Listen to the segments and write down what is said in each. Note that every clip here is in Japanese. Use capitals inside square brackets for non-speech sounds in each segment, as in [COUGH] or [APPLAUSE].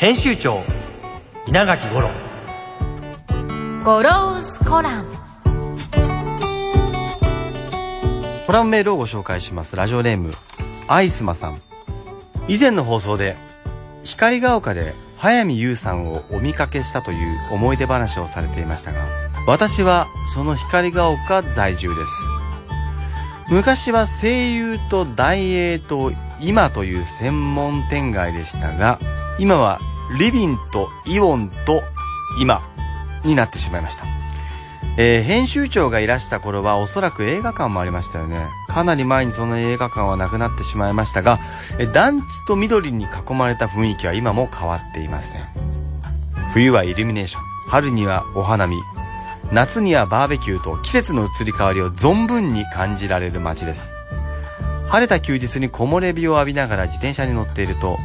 編集長稲垣五郎。ゴロウスコラム。コラムメールをご紹介します。ラジオネームアイスマさん。以前の放送で光が丘で早見優さんをお見かけしたという思い出話をされていましたが私はその光が丘在住です。昔は声優と大英と今という専門店街でしたが今はリビンとイオンと今になってしまいました。えー、編集長がいらした頃はおそらく映画館もありましたよね。かなり前にその映画館はなくなってしまいましたが、え団地と緑に囲まれた雰囲気は今も変わっていません。冬はイルミネーション、春にはお花見、夏にはバーベキューと季節の移り変わりを存分に感じられる街です。晴れた休日に木漏れ日を浴びながら自転車に乗っていると、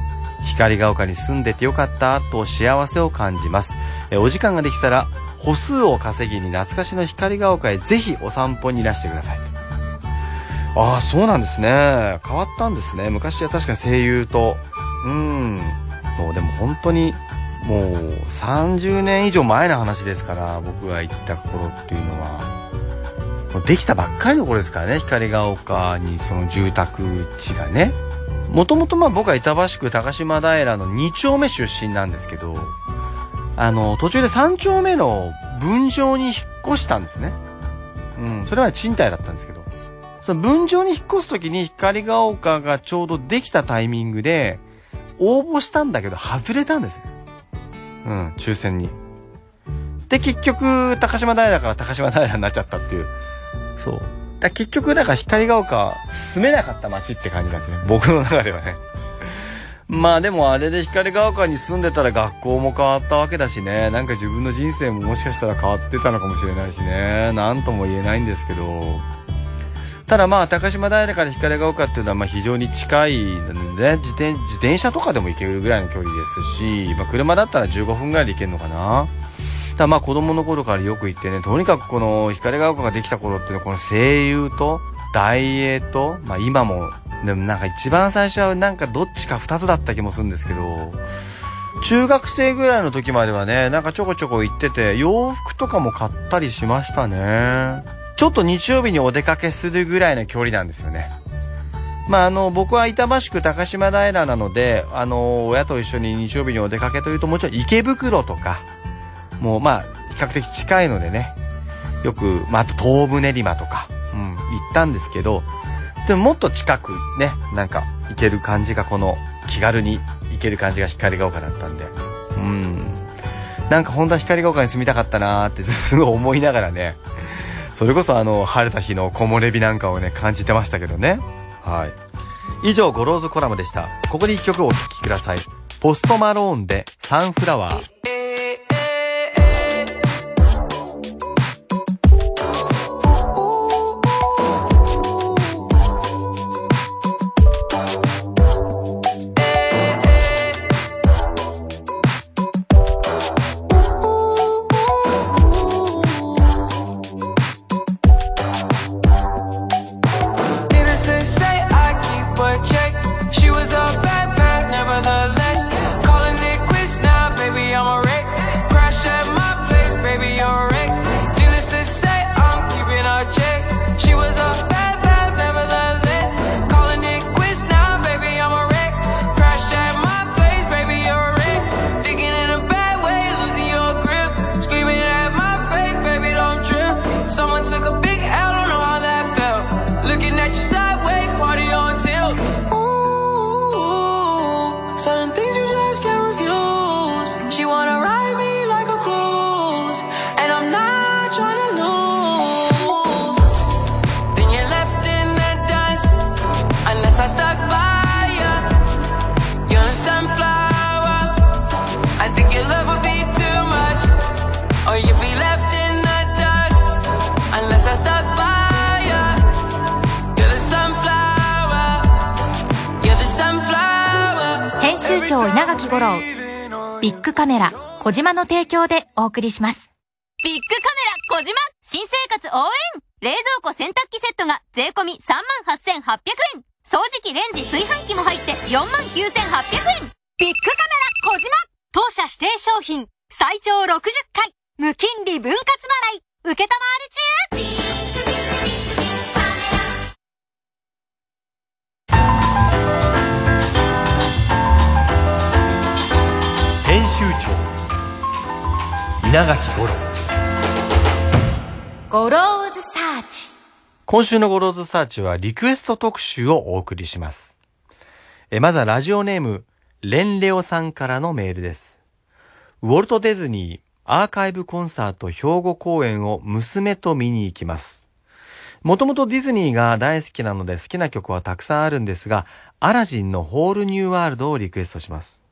光が丘に住んでてよかったと幸せを感じます。えお時間ができたら歩数を稼ぎに懐かしの光が丘へぜひお散歩にいらしてください。ああ、そうなんですね。変わったんですね。昔は確かに声優と、うん、もうでも本当に、もう30年以上前の話ですから、僕が行った頃っていうのは、もうできたばっかりの頃ですからね、光が丘にその住宅地がね。もともとまあ僕は板橋区高島平の2丁目出身なんですけど、あの、途中で3丁目の分譲に引っ越したんですね。うん、それは賃貸だったんですけど。その分譲に引っ越す時に光が丘がちょうどできたタイミングで、応募したんだけど外れたんですね。うん、抽選に。で、結局、高島平から高島平になっちゃったっていう。そう。だ結局、なんか光が丘、住めなかった街って感じなんですね。僕の中ではね。[LAUGHS] まあでもあれで光が丘に住んでたら学校も変わったわけだしね。なんか自分の人生ももしかしたら変わってたのかもしれないしね。なんとも言えないんですけど。ただまあ高島平から光が丘っていうのはま非常に近いのでね、自転、自転車とかでも行けるぐらいの距離ですし、まあ車だったら15分ぐらいで行けるのかな。だまあ子供の頃からよく行ってね、とにかくこの光が丘ができた頃っていうのはこの声優と大英と、まあ今も、でもなんか一番最初はなんかどっちか二つだった気もするんですけど、中学生ぐらいの時まではね、なんかちょこちょこ行ってて、洋服とかも買ったりしましたね。ちょっと日曜日にお出かけするぐらいの距離なんですよね。まあ、あの、僕は板橋区高島平なので、あの、親と一緒に日曜日にお出かけというと、もちろん池袋とか、もうまあ、比較的近いのでね、よく、まあ、あと東武練馬とか、うん、行ったんですけど、でももっと近くね、なんか行ける感じがこの気軽に行ける感じが光が丘だったんで、うん。なんか本当は光が丘に住みたかったなーってすごい思いながらね、それこそあの、晴れた日の木漏れ日なんかをね、感じてましたけどね。はい。以上、ゴローズコラムでした。ここで一曲お聴きください。ポストマローンでサンフラワー。ビッグカメラ小島の提供でお送りします。ビッグカメラ小島！新生活応援！冷蔵庫洗濯機セットが税込38,800円。掃除機レンジ炊飯器も入って49,800円。ビッグカメラ小島！当社指定商品。最長60回。無金利分割払い。受けたまわり中。編稲垣吾郎ゴローズサーチ今週のゴローズサーチはリクエスト特集をお送りします。えまずはラジオネーム、レンレオさんからのメールです。ウォルト・ディズニーアーカイブコンサート兵庫公演を娘と見に行きます。もともとディズニーが大好きなので好きな曲はたくさんあるんですが、アラジンのホールニューワールドをリクエストします。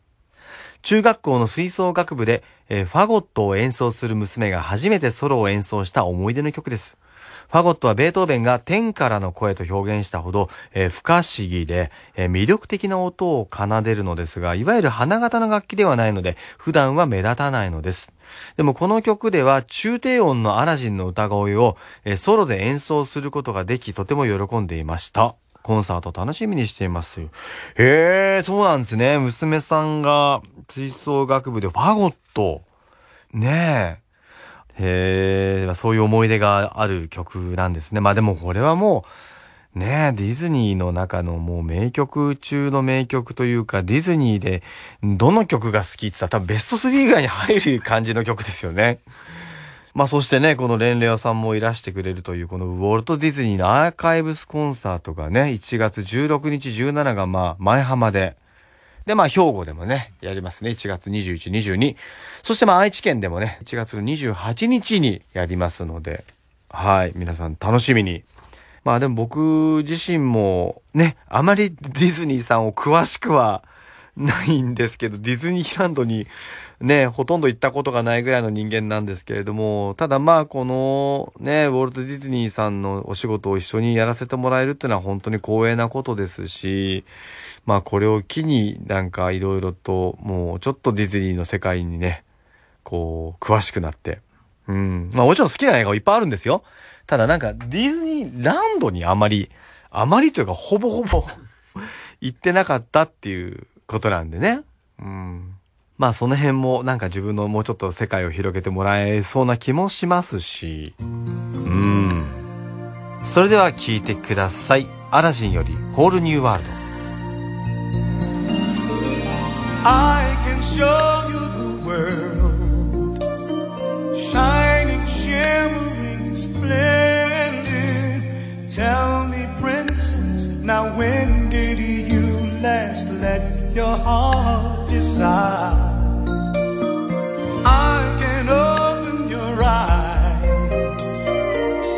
中学校の吹奏楽部で、えファゴットを演奏する娘が初めてソロを演奏した思い出の曲です。ファゴットはベートーベンが天からの声と表現したほど、えー不可思議で、えー魅力的な音を奏でるのですが、いわゆる花形の楽器ではないので、普段は目立たないのです。でもこの曲では中低音のアラジンの歌声を、えーソロで演奏することができ、とても喜んでいました。コンサート楽しみにしています。へえ、そうなんですね。娘さんが吹奏楽部でファゴット。ねえ。へえ、そういう思い出がある曲なんですね。まあでもこれはもう、ねえ、ディズニーの中のもう名曲中の名曲というか、ディズニーでどの曲が好きって言ったら多分ベスト3以外に入る感じの曲ですよね。まあそしてね、このレンレオさんもいらしてくれるという、このウォルト・ディズニーのアーカイブスコンサートがね、1月16日17がまあ前浜で、でまあ兵庫でもね、やりますね。1月21、22。そしてまあ愛知県でもね、1月28日にやりますので、はい、皆さん楽しみに。まあでも僕自身もね、あまりディズニーさんを詳しくはないんですけど、ディズニーランドにね、ほとんど行ったことがないぐらいの人間なんですけれども、ただまあこのね、ウォルト・ディズニーさんのお仕事を一緒にやらせてもらえるっていうのは本当に光栄なことですし、まあこれを機になんかいろいろともうちょっとディズニーの世界にね、こう詳しくなって、うん。まあもちろん好きな映画はいっぱいあるんですよ。ただなんかディズニーランドにあまり、あまりというかほぼほぼ [LAUGHS] 行ってなかったっていうことなんでね。うん。まあその辺もなんか自分のもうちょっと世界を広げてもらえそうな気もしますし。うん。それでは聞いてください。アラジンよりホールニューワールド。I can show you the world shining, shimmering, splendid. Tell me, princess, now when did you last let your heart decide? I can open your eyes,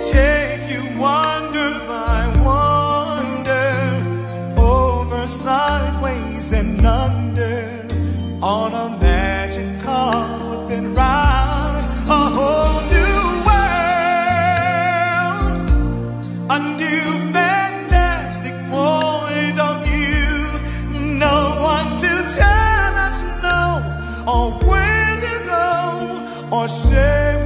take you wonder by wonder, over, sideways, and under, on a magic carpet ride, a whole new world, a new shame.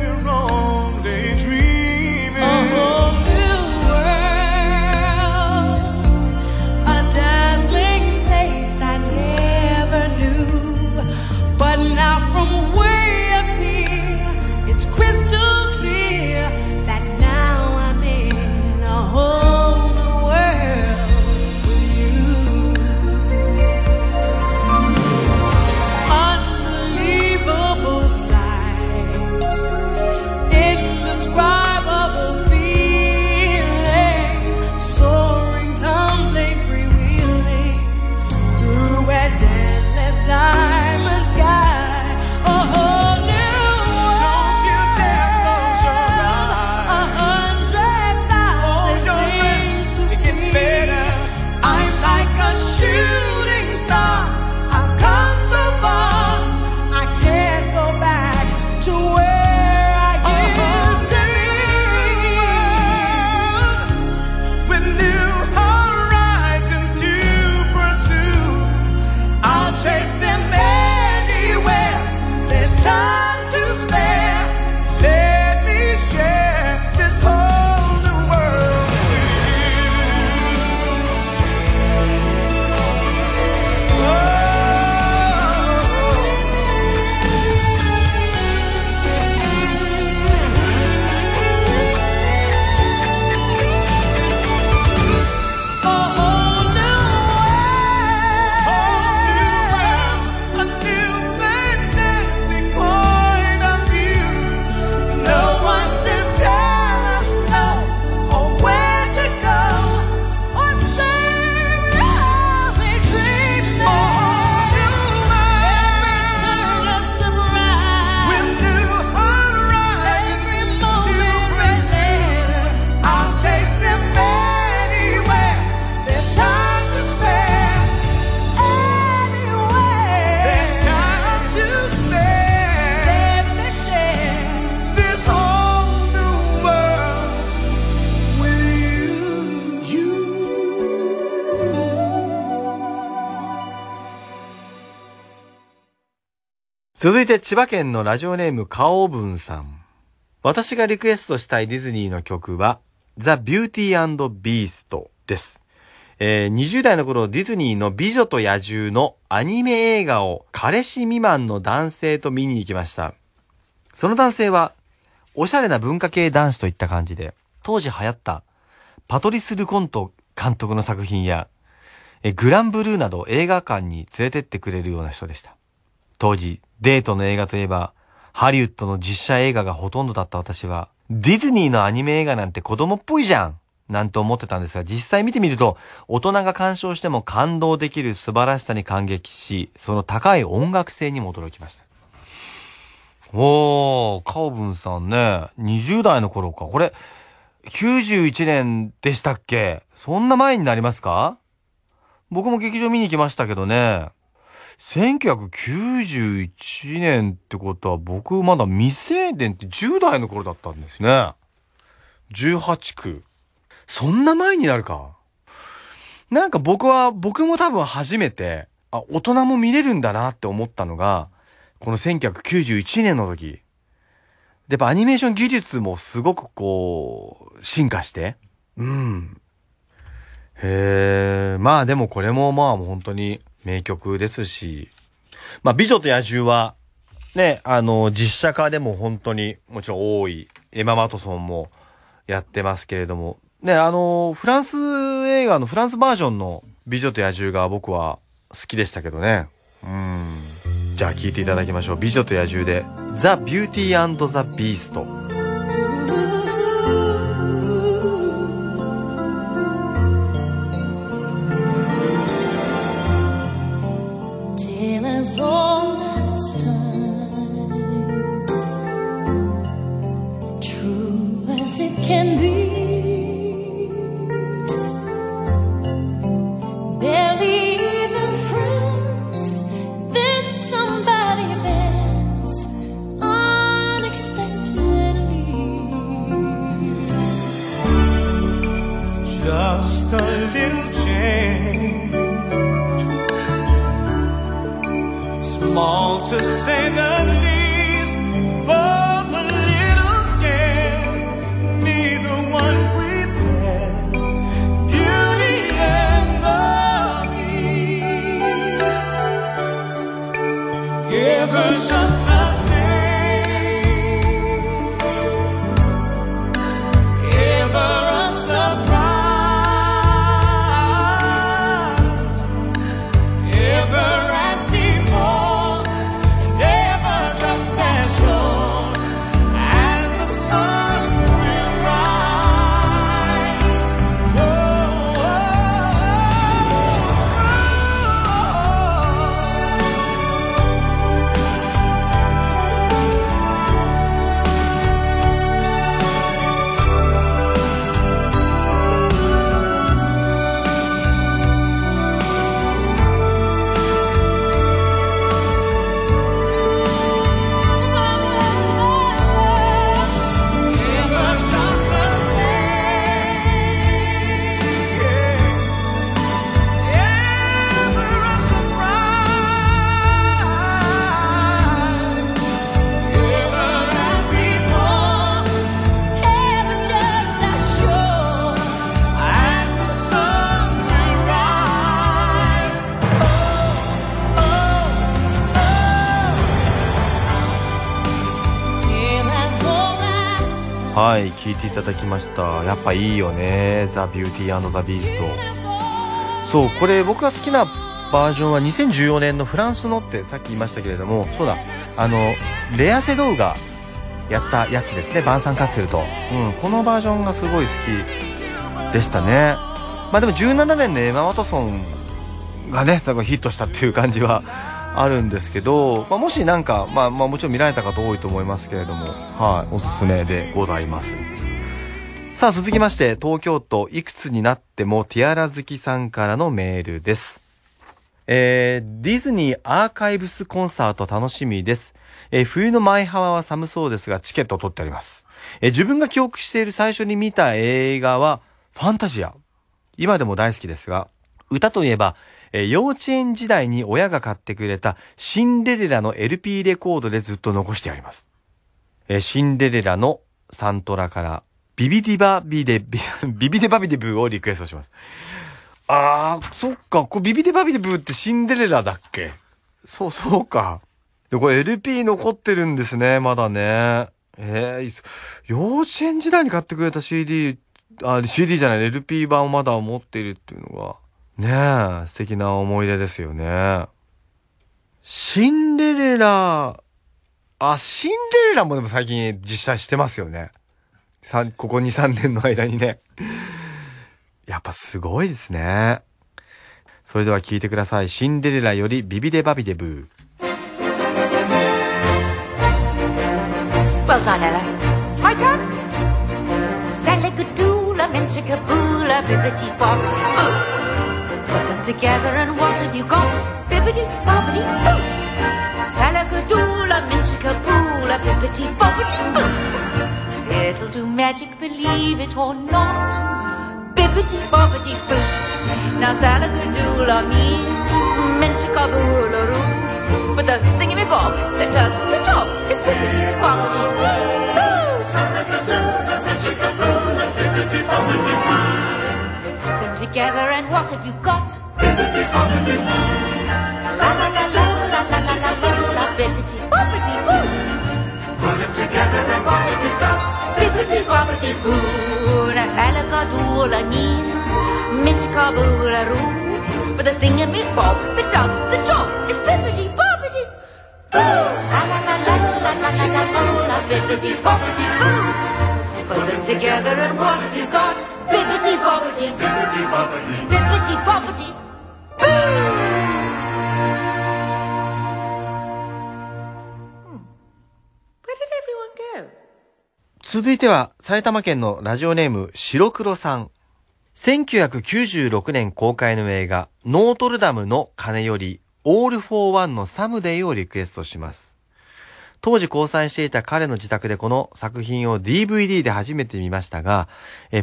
続いて千葉県のラジオネームカオブンさん。私がリクエストしたいディズニーの曲は、ザ・ビューティービーストです。えー20代の頃ディズニーの美女と野獣のアニメ映画を彼氏未満の男性と見に行きました。その男性は、おしゃれな文化系男子といった感じで、当時流行ったパトリス・ルコント監督の作品や、えグランブルーなど映画館に連れてってくれるような人でした。当時、デートの映画といえば、ハリウッドの実写映画がほとんどだった私は、ディズニーのアニメ映画なんて子供っぽいじゃんなんて思ってたんですが、実際見てみると、大人が鑑賞しても感動できる素晴らしさに感激し、その高い音楽性にも驚きました。おー、カオブンさんね、20代の頃か。これ、91年でしたっけ？そんな前になりますか？僕も劇場見に行きましたけどね。1991年ってことは僕まだ未成年って10代の頃だったんですね。18区。そんな前になるか。なんか僕は、僕も多分初めて、あ、大人も見れるんだなって思ったのが、この1991年の時。やっぱアニメーション技術もすごくこう、進化して。うん。へえ、まあでもこれもまあもう本当に名曲ですし、まあ美女と野獣は、ね、あの、実写化でも本当にもちろん多い、エマ・マトソンもやってますけれども、ね、あの、フランス映画のフランスバージョンの美女と野獣が僕は好きでしたけどね。うん。じゃあ聴いていただきましょう。美女と野獣で、ザ・ビューティーザ・ビースト。聴いていただきました。やっぱいいよね。ザ・ビューティーザ・ビースト。そう、これ僕が好きなバージョンは2014年のフランスのってさっき言いましたけれども、そうだ、あの、レアセドウがやったやつですね、バンサン・カッセルと。うん、このバージョンがすごい好きでしたね。まあでも17年のエマ・ワトソンがね、多分ヒットしたっていう感じはあるんですけど、まあ、もしなんか、まあ、まあもちろん見られた方多いと思いますけれども、はい、おすすめでございます。さあ、続きまして、東京都いくつになってもティアラ好きさんからのメールです。えー、ディズニーアーカイブスコンサート楽しみです。えー冬の舞浜は寒そうですが、チケットを取ってあります。えー自分が記憶している最初に見た映画は、ファンタジア。今でも大好きですが、歌といえば、えー幼稚園時代に親が買ってくれたシンデレラの LP レコードでずっと残してあります。えーシンデレラのサントラからビビディバビデ、ビビビデバビデブーをリクエストします。あー、そっか、こビビデバビデブーってシンデレラだっけ？そう、そうか。で、これ LP 残ってるんですね、まだね。えーいっす、幼稚園時代に買ってくれた CD、あ、CD じゃない、LP 版をまだ持っているっていうのが、ねえ、素敵な思い出ですよね。シンデレラ、あ、シンデレラもでも最近実写してますよね。さんここ2、3年の間にね。やっぱすごいですね。それでは聞いてください。シンデレラよりビビデバビデブー。Baganala. My turn. Saligadoola, Minchikaboola, Bibbidi Bobbidi Boo. Put them together and what have you got? Bibbidi Bobbidi Boo. Saligadoola, Minchikaboola, Bibbidi Bobbidi Boo. That'll do magic, believe it or not. Bippity boppity boo. Now Salagadoola means menchikaboolaroo. But the thingy bob that does the job is bippity boppity boo. Salagadoola, menchikaboola, bippity boppity boo. Put them together and what have you got? Bippity boppity boo. Salagadoola, la la la la la, bippity boppity boo. Together and what have you got? Bibbidi bobbidi boo. Now Salagadoola means Minchikaboola roo. But the thingy bob that does the job is bibbidi bobbidi boo. La la la la la la la la la bibbidi bobbidi boo. Put them together and what have you got? Bibbidi bobbidi. Bibbidi bobbidi. Bibbidi bobbidi. Hmm. 続いては埼玉県のラジオネーム白黒さん。1996年公開の映画ノートルダムの鐘よりオールフォーワンのサムデイをリクエストします。当時交際していた彼の自宅でこの作品を DVD で初めて見ましたが、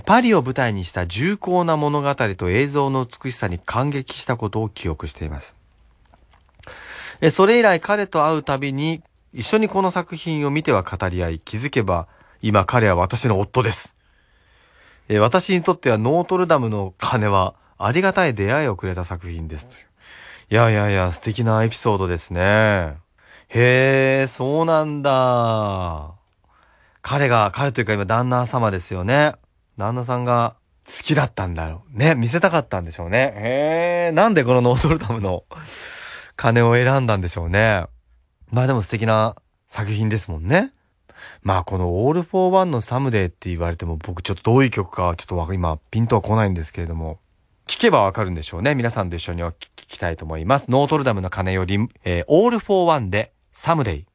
パリを舞台にした重厚な物語と映像の美しさに感激したことを記憶しています。それ以来彼と会うたびに一緒にこの作品を見ては語り合い気づけば今彼は私の夫です。え私にとってはノートルダムの鐘はありがたい出会いをくれた作品です。いやいやいや素敵なエピソードですね。へえ、そうなんだ。彼が、彼というか今旦那様ですよね。旦那さんが好きだったんだろう。ね、見せたかったんでしょうね。へえ、なんでこのノートルダムの鐘を選んだんでしょうね。まあでも素敵な作品ですもんね。まあこのオールフォーワンのサムデーって言われても僕ちょっとどういう曲かちょっと今ピンとは来ないんですけれども、聞けばわかるんでしょうね。皆さんと一緒にお聞きたいと思います。ノートルダムの鐘より、えー、オールフォーワンでサムデイ。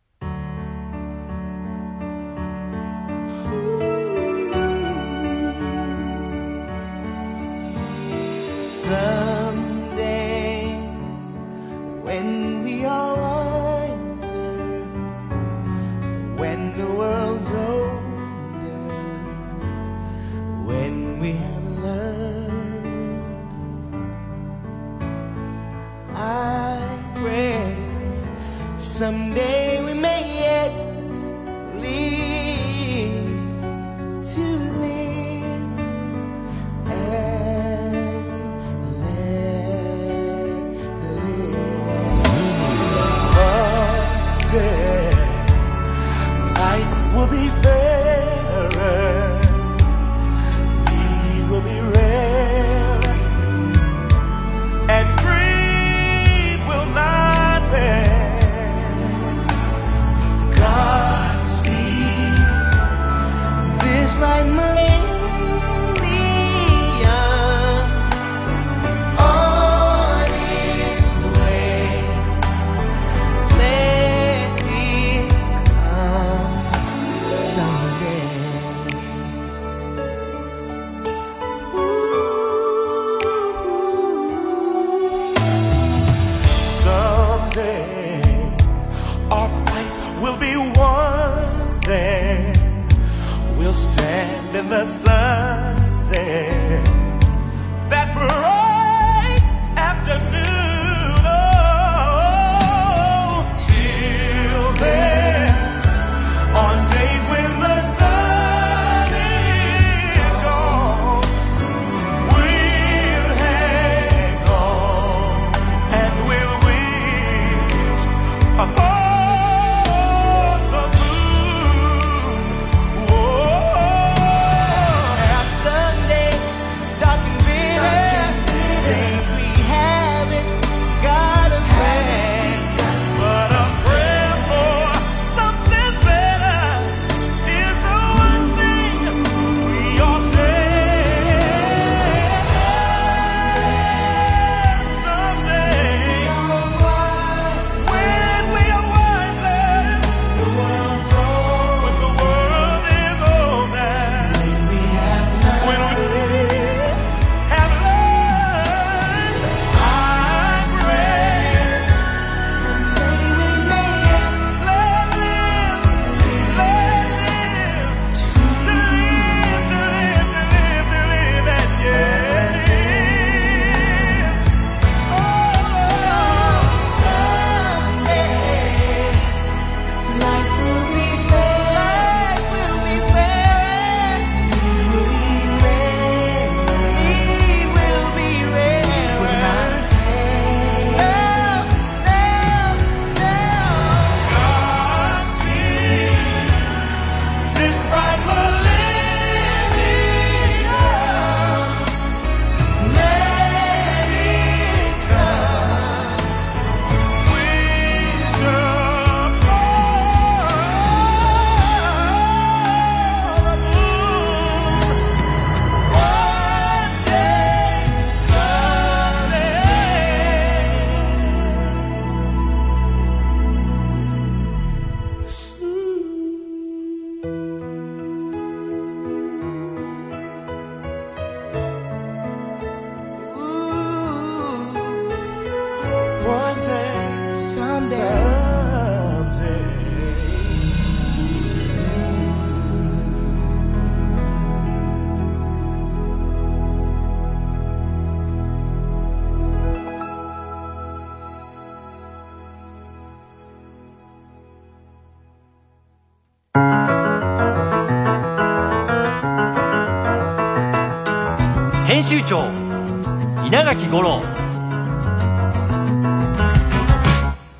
稲垣吾郎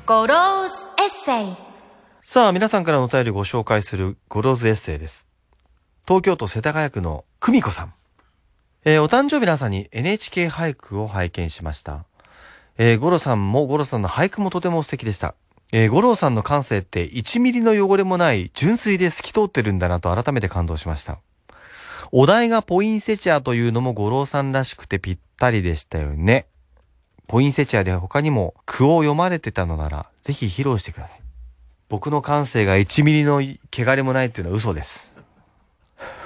ゴローズエッセイさあ皆さんからのお便りご紹介するゴローズエッセイです東京都世田谷区の久美子さんえーお誕生日の朝に NHK 俳句を拝見しました。えー、ゴロさんもゴロさんの俳句もとても素敵でした。えー、ゴロさんの感性って1ミリの汚れもない純粋で透き通ってるんだなと改めて感動しました。お題がポインセチアというのもゴロさんらしくてぴったりでしたよね。ポインセチアで他にも句を読まれてたのならぜひ披露してください。僕の感性が1ミリの汚れもないっていうのは嘘です。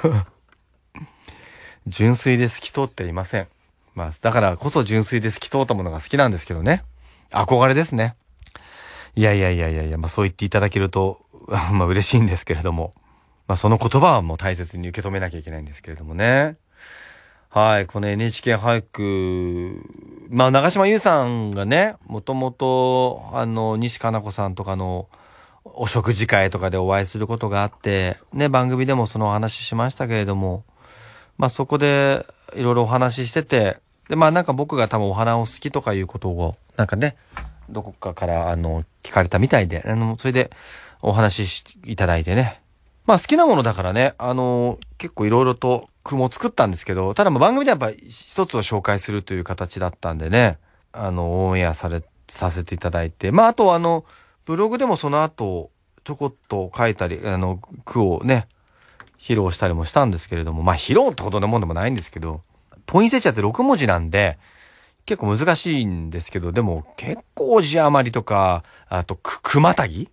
[LAUGHS] 純粋で透き通っていません。まあ、だからこそ純粋で透き通ったものが好きなんですけどね。憧れですね。いやいやいやいやいや、まあそう言っていただけると、[LAUGHS] まあ嬉しいんですけれども。まあその言葉はもう大切に受け止めなきゃいけないんですけれどもね。はい、この NHK 俳句、まあ長島優さんがね、もともと、あの、西加奈子さんとかの、お食事会とかでお会いすることがあって、ね、番組でもそのお話ししましたけれども、まあそこでいろいろお話ししてて、で、まあなんか僕が多分お花を好きとかいうことを、なんかね、どこかからあの、聞かれたみたいで、あの、それでお話ししいただいてね。まあ好きなものだからね、あの、結構いろいろと句も作ったんですけど、ただま番組ではやっぱ一つを紹介するという形だったんでね、あの、オンエアされ、させていただいて、まああとあの、ブログでもその後、ちょこっと書いたり、あの、句をね、披露したりもしたんですけれども、まあ披露ってほどのもんでもないんですけど、ポインセチアって6文字なんで、結構難しいんですけど、でも結構字余りとか、あと、く、くまたぎ？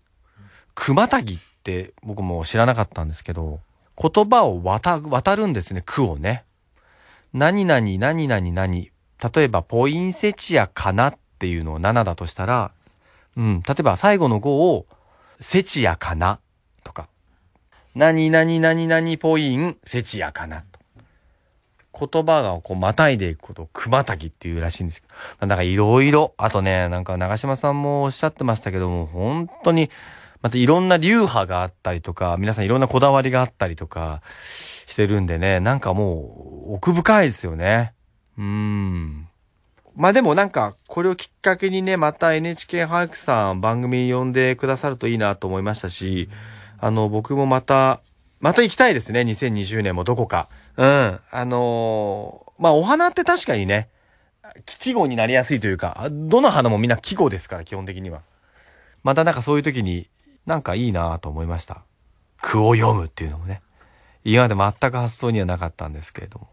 くまたぎって僕も知らなかったんですけど、言葉を渡、渡るんですね、句をね。何々、何々、何。例えば、ポインセチアかなっていうのを7だとしたら、うん、例えば最後の5を、セチアかなとか、何々何々ポインセチアかなと。言葉がこうまたいでいくことをくまたぎっていうらしいんですけど。だかいろいろ、あとね、なんか長島さんもおっしゃってましたけども、本当に、またいろんな流派があったりとか、皆さんいろんなこだわりがあったりとかしてるんでね、なんかもう奥深いですよね。うーん。まあでもなんか、これをきっかけにね、また NHK 俳句さん番組呼んでくださるといいなと思いましたし、あの、僕もまた、また行きたいですね、2020年もどこか。うん。あのーまあお花って確かにね、季語になりやすいというか、どの花もみんな季語ですから、基本的には。またなんかそういう時に、なんかいいなと思いました。句を読むっていうのもね。今まで全く発想にはなかったんですけれども。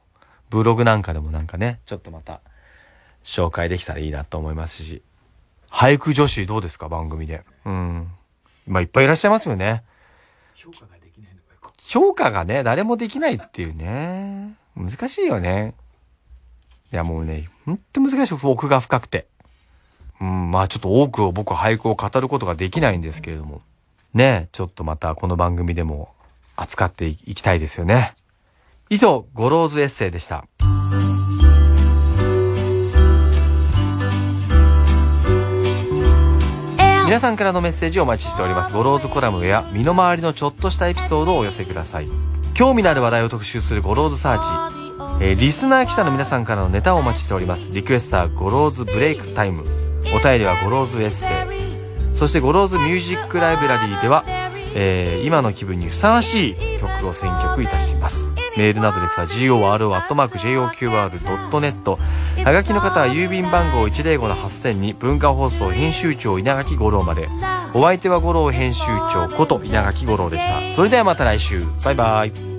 ブログなんかでもなんかね、ちょっとまた紹介できたらいいなと思いますし。俳句女子どうですか？番組で。うん。まあいっぱいいらっしゃいますよね。評価ができないのが評価がね、誰もできないっていうね。難しいよね。いやもうね、ほんと難しい。奥が深くて。うん、まあちょっと多くを僕俳句を語ることができないんですけれども。ねちょっとまたこの番組でも扱っていきたいですよね。以上、ゴローズエッセイでした。皆さんからのメッセージをお待ちしております。ゴローズコラムや身の回りのちょっとしたエピソードをお寄せください。興味のある話題を特集するゴローズサーチ。えーリスナー記者の皆さんからのネタをお待ちしております。リクエストはゴローズブレイクタイム。お便りはゴローズエッセイ。そしてゴローズミュージックライブラリーでは、えー今の気分にふさわしい曲を選曲いたします。メールアドレスは goro@joqr.net はがきの方は郵便番号105-8000に文化放送編集長稲垣五郎まで。お相手は五郎編集長こと稲垣五郎でした。それではまた来週。バイバイ。